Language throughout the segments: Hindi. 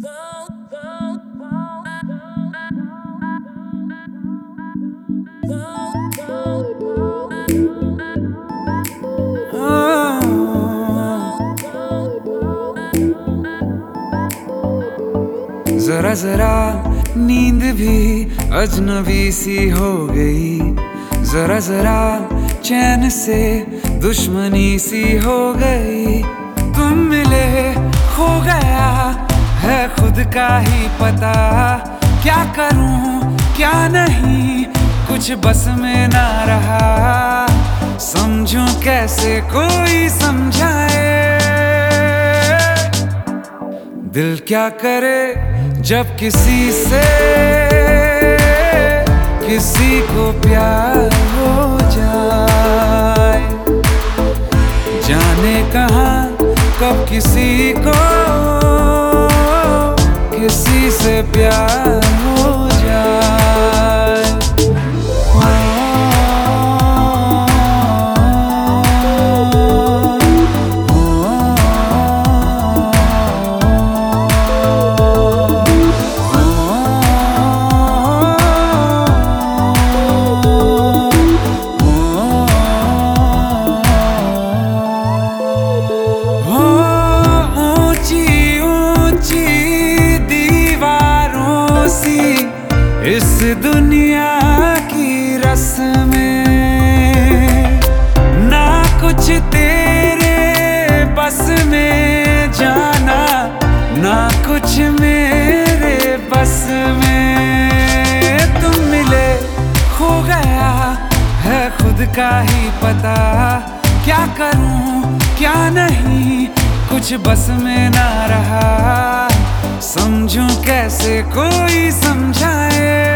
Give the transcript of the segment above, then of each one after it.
जरा जरा नींद भी अजनबी सी हो गई। जरा जरा चैन से दुश्मनी सी हो गई। तुम मिले खो गया है खुद का ही पता। क्या करूँ, क्या नहीं, कुछ बस में ना रहा। समझूं कैसे कोई समझाए। दिल क्या करे जब किसी से, किसी को प्यार हो जाए। जाने कहा, कब किसी को किसी से प्यार दुनिया की रस्में, ना कुछ तेरे बस में जाना, ना कुछ मेरे बस में तुम मिले खो गया है खुद का ही पता, क्या करूँ, क्या नहीं, कुछ बस में ना रहा, समझूं कैसे कोई समझाए।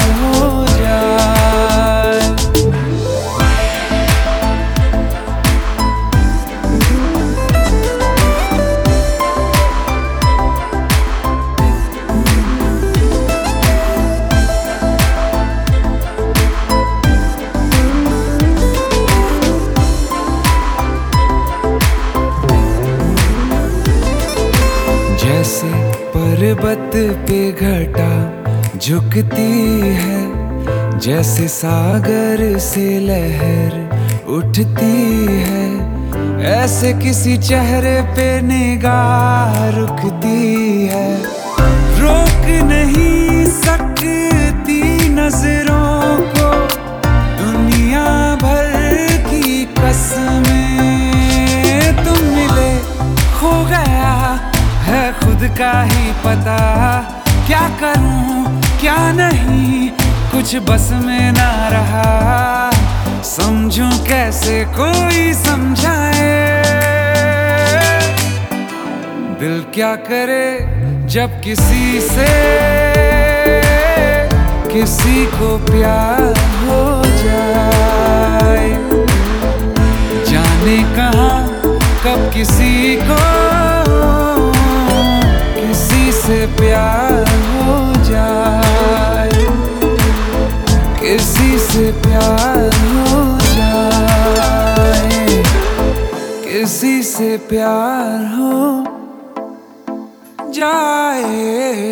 पर्वत पे घटा झुकती है। जैसे सागर से लहर उठती है, ऐसे किसी चेहरे पे निगाह रुकती है। रोक नहीं का ही पता क्या करूँ, क्या नहीं, कुछ बस में ना रहा। समझूं कैसे कोई समझाए। दिल क्या करे जब किसी से, किसी को प्यार हो जाए। जाने कहा, कब किसी को से प्यार हो जाए किसी से प्यार हो जाए किसी से प्यार हो जाए।